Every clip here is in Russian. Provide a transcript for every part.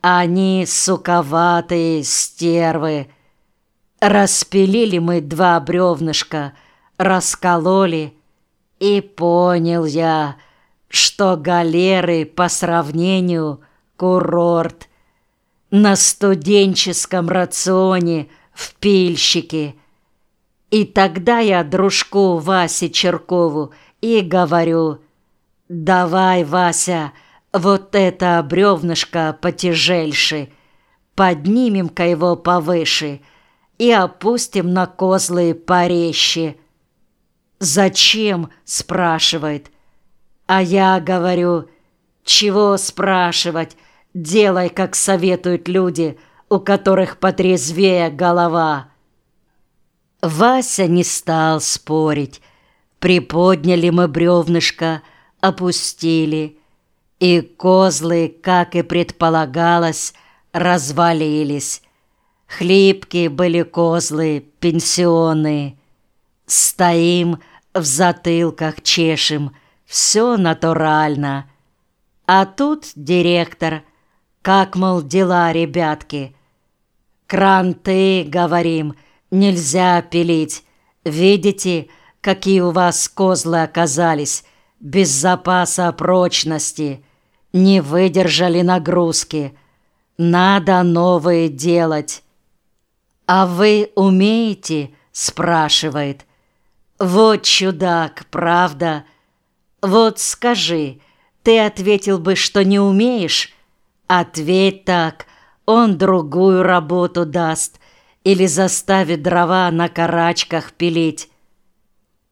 Они суковатые стервы. Распилили мы два бревнышка, раскололи, и понял я, что галеры по сравнению курорт. На студенческом рационе в пильщике. И тогда я дружку Васе Черкову и говорю, «Давай, Вася, вот это бревнышко потяжельше, поднимем-ка его повыше и опустим на козлы порезче». «Зачем?» – спрашивает. А я говорю, «Чего спрашивать? Делай, как советуют люди, у которых потрезвее голова». Вася не стал спорить. Приподняли мы бревнышко, опустили, и козлы, как и предполагалось, развалились. Хлипкие были козлы, пенсионные. Стоим, в затылках чешем, все натурально. А тут директор, как, мол, дела, ребятки? Кранты, говорим, нельзя пилить. Видите, какие у вас козлы оказались, без запаса прочности, не выдержали нагрузки. Надо новые делать. «А вы умеете?» – спрашивает. «Вот чудак, правда? Вот скажи, ты ответил бы, что не умеешь? Ответь так, он другую работу даст или заставит дрова на карачках пилить».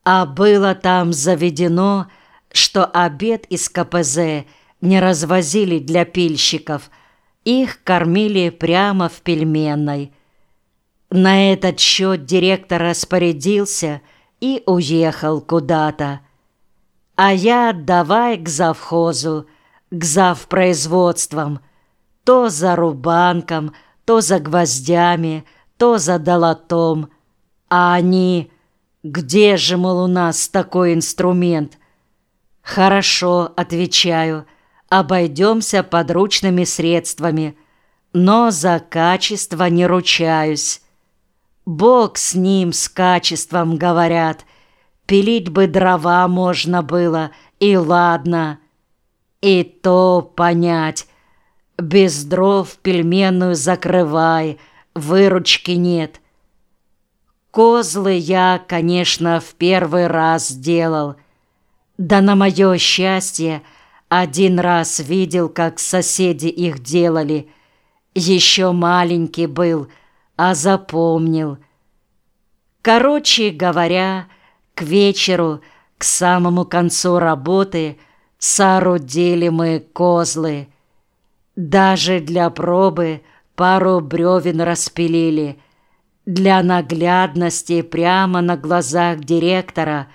А было там заведено, что обед из КПЗ не развозили для пильщиков, их кормили прямо в пельменной. На этот счет директор распорядился и уехал куда-то. А я давай к завхозу, к завпроизводствам, то за рубанком, то за гвоздями, то за долотом. А они «Где же, мол, у нас такой инструмент?» «Хорошо», — отвечаю, — «обойдемся подручными средствами, но за качество не ручаюсь». «Бог с ним, с качеством», — говорят, «пилить бы дрова можно было, и ладно». И то понять, без дров пельменную закрывай, выручки нет — Козлы я, конечно, в первый раз делал. Да на мое счастье, один раз видел, как соседи их делали. Еще маленький был, а запомнил. Короче говоря, к вечеру, к самому концу работы, соорудили мы козлы. Даже для пробы пару бревен распилили — для наглядности прямо на глазах директора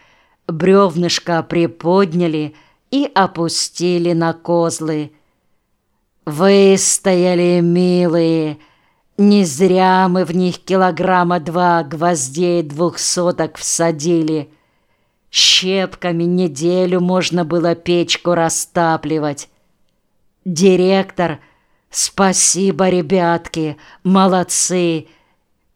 бревнышко приподняли и опустили на козлы. «Выстояли, милые!» Не зря мы в них килограмма два гвоздей двухсоток всадили. Щепками неделю можно было печку растапливать. Директор, спасибо, ребятки, молодцы,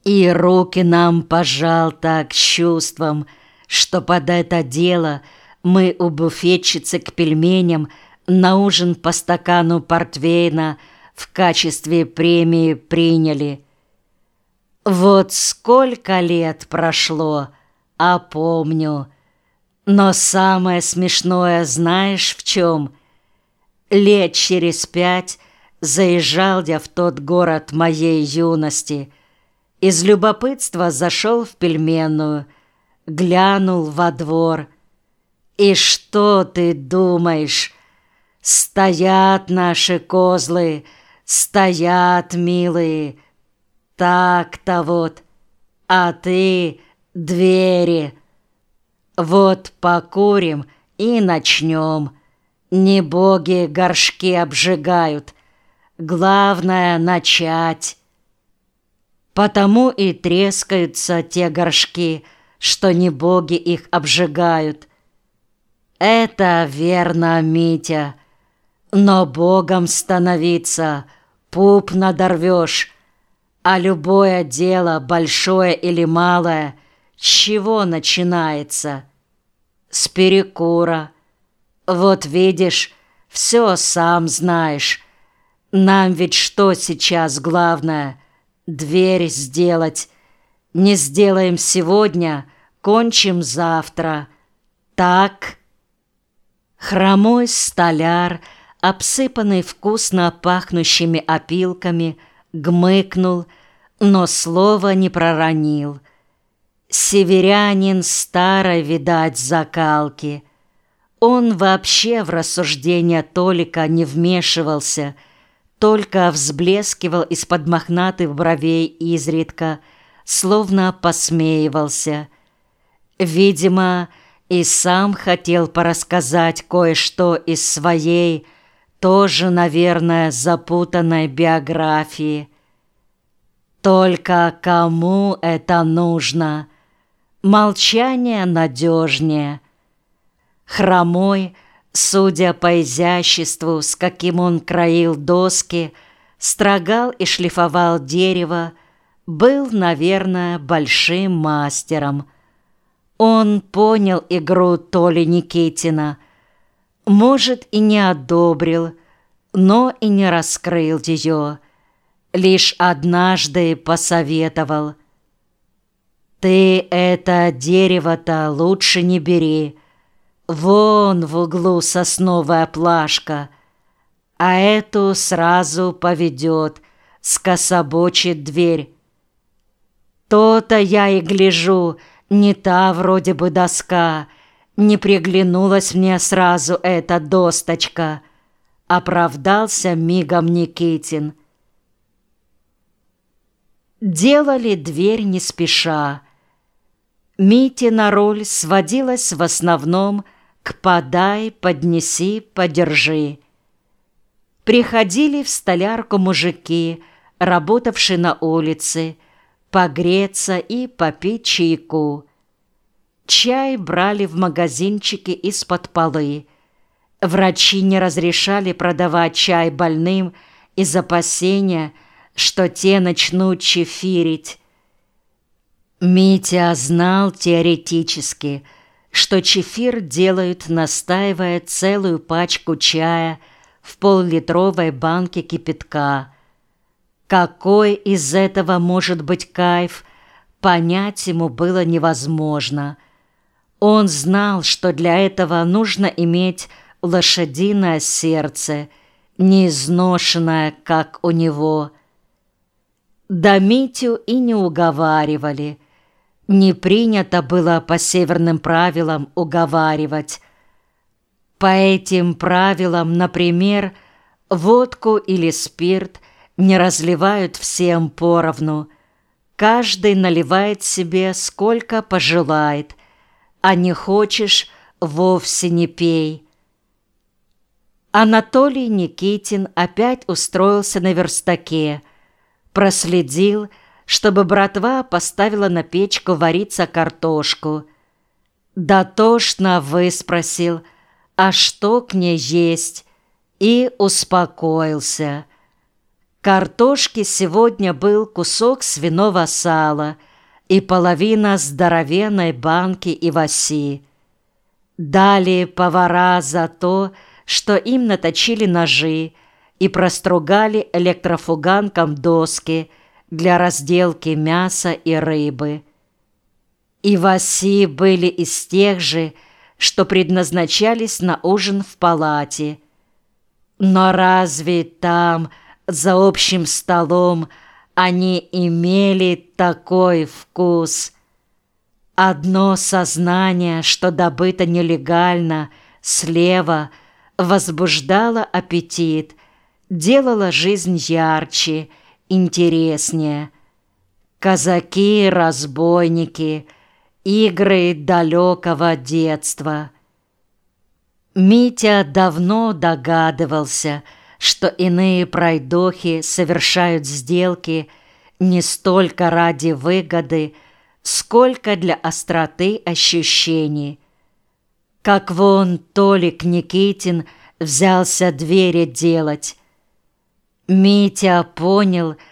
и руки нам пожал так чувством, что под это дело мы у буфетчицы к пельменям на ужин по стакану портвейна в качестве премии приняли. Вот сколько лет прошло, а помню. Но самое смешное знаешь в чем? Лет через пять заезжал я в тот город моей юности — из любопытства зашел в пельменную, глянул во двор. И что ты думаешь? Стоят наши козлы, стоят, милые. Так-то вот, а ты двери. Вот покурим и начнем. Не боги горшки обжигают. Главное — начать. Потому и трескаются те горшки, что не боги их обжигают. Это верно, Митя, но богом становиться пуп надорвешь. А любое дело, большое или малое, чего начинается? С перекура. Вот видишь, все сам знаешь. Нам ведь что сейчас главное? Дверь сделать. Не сделаем сегодня, кончим завтра. Так? Хромой столяр, обсыпанный вкусно пахнущими опилками, гмыкнул, но слова не проронил. Северянин старой, видать, закалки. Он вообще в рассуждения Толика не вмешивался, только взблескивал из-под мохнатых бровей изредка, словно посмеивался. Видимо, и сам хотел порассказать кое-что из своей, тоже, наверное, запутанной биографии. Только кому это нужно? Молчание надежнее. Хромой, судя по изяществу, с каким он краил доски, строгал и шлифовал дерево, был, наверное, большим мастером – он понял игру Толи Никитина, может, и не одобрил, но и не раскрыл ее, лишь однажды посоветовал. «Ты это дерево-то лучше не бери, вон в углу сосновая плашка, а эту сразу поведет, скособочит дверь. То-то я и гляжу, — не та вроде бы доска, не приглянулась мне сразу эта досточка. Оправдался мигом Никитин. Делали дверь не спеша. Митина роль сводилась в основном к «подай, поднеси, подержи». Приходили в столярку мужики, работавшие на улице, погреться и попить чайку. Чай брали в магазинчике из-под полы. Врачи не разрешали продавать чай больным из опасения, что те начнут чефирить. Митя знал теоретически, что чефир делают, настаивая целую пачку чая в поллитровой банке кипятка – какой из этого может быть кайф, понять ему было невозможно. Он знал, что для этого нужно иметь лошадиное сердце, неизношенное, как у него. Да Митю и не уговаривали. Не принято было по северным правилам уговаривать. По этим правилам, например, водку или спирт не разливают всем поровну. Каждый наливает себе сколько пожелает, а не хочешь — вовсе не пей. Анатолий Никитин опять устроился на верстаке, проследил, чтобы братва поставила на печку вариться картошку. Дотошно выспросил, а что к ней есть, и успокоился — Картошки сегодня был кусок свиного сала и половина здоровенной банки иваси. Дали повара за то, что им наточили ножи и простругали электрофуганком доски для разделки мяса и рыбы. Иваси были из тех же, что предназначались на ужин в палате. Но разве там за общим столом они имели такой вкус. Одно сознание, что добыто нелегально, слева, возбуждало аппетит, делало жизнь ярче, интереснее. Казаки, разбойники, игры далекого детства. Митя давно догадывался — что иные пройдохи совершают сделки не столько ради выгоды, сколько для остроты ощущений. Как вон Толик Никитин взялся двери делать. Митя понял,